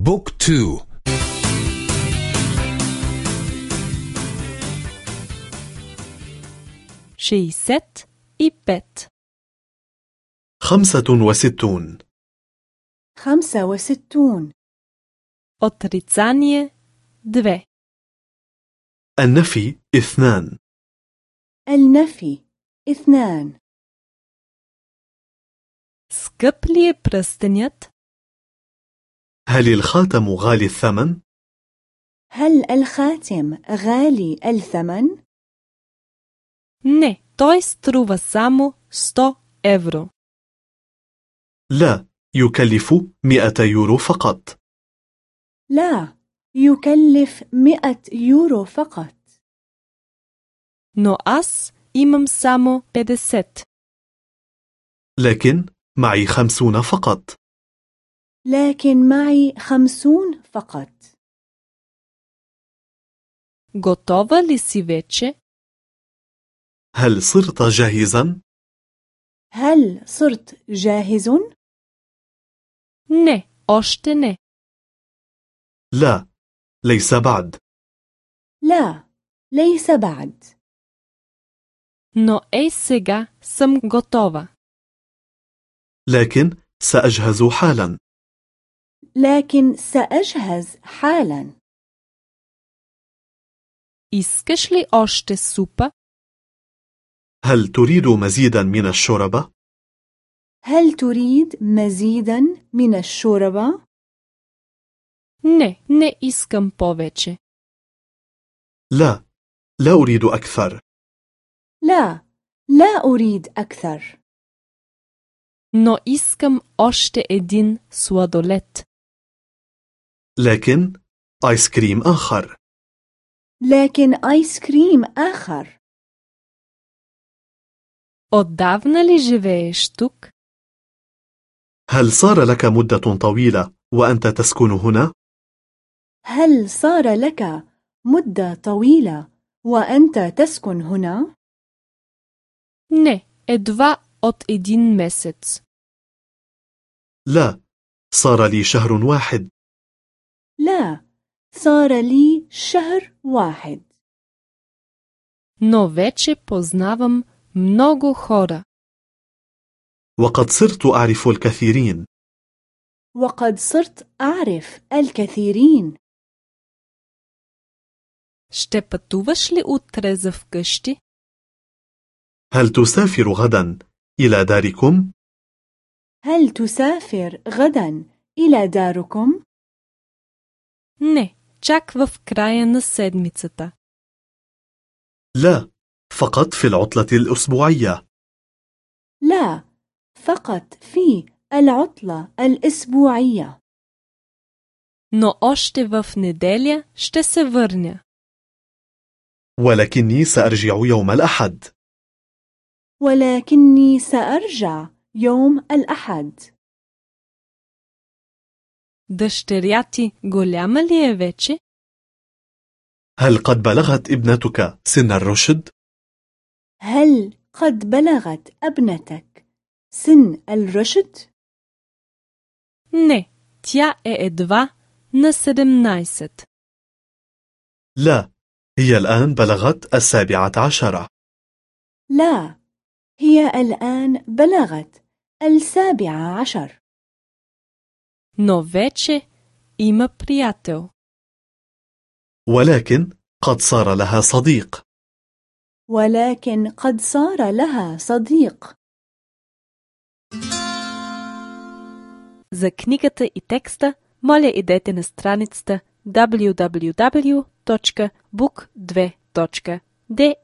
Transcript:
بوك تو شيست и пет خمسة وستون خمسة وستون Отрицание 2 النفي اثنان النفي اثنان Скъп ли е пръстенят? هل الخاتم غالي الثمن؟ هل الخاتم غالي الثمن؟ Не, той струва само 100 евро. لا يكلف مئة يورو فقط لا يكلف مئة يورو فقط Но аз имам само 50. لكن معي خمسون فقط لكن معي خمسون فقط Готова ли си вече? هل صرت جاهزا؟ هل صرت جاهز؟ Не, още не. لا ليس بعد لا ليس بعد Но ей сега съм готова. لكن سأجهز حالا لكن سأجهز حالا Искаш ли още супа? هل تريد مزيدا من الشوربة؟ هل تريد مزيدا من الشوربة؟ Не, не искам повече. لا لا أريد أكثر لا لا أريد أكثر Но искам още един сладолет. لكن آيس كريم آخر لكن آيس كريم آخر Отдавна ли живееш тук? هل صار لك مدة طويلة وأنت تسكن هنا؟ هل صار لك مدة طويلة وأنت تسكن هنا؟ Не, едва от един месец. لا صار لي شهر واحد لا صار لي شهر واحد Но вече познавам много хора. وقد صرت أعرف الكثيرين وقد صرت أعرف الكثيرين Ще пътуваш ли утре за вкъщи? هل تسافر غدا إلى داركم؟ هل تسافر غدا إلى داركم؟ Не, чак в края на седмицата. لا فقط في العطلة الأسبوعية لا فقط في العطلة الأسبوعية Но още в неделя ще се върня. ولكني سأرجع يوم الأحد ولكني سأرجع يوم الأحد Дъщеря ти голяма ли е вече? هل قد بلغت ابنتك سن الرشد؟ هل قد بلغت ابنتك سن الرشد؟ Не, тя е едва на 17. لا هي الآن بلغت السابعة عشرة لا هي الآن بلغت السابعة عشر Но вече има приятел. ولكن قد صار لها صديق ولكن قد صار لها صديق За книгата и текста, моля идете на страницата www.book2.de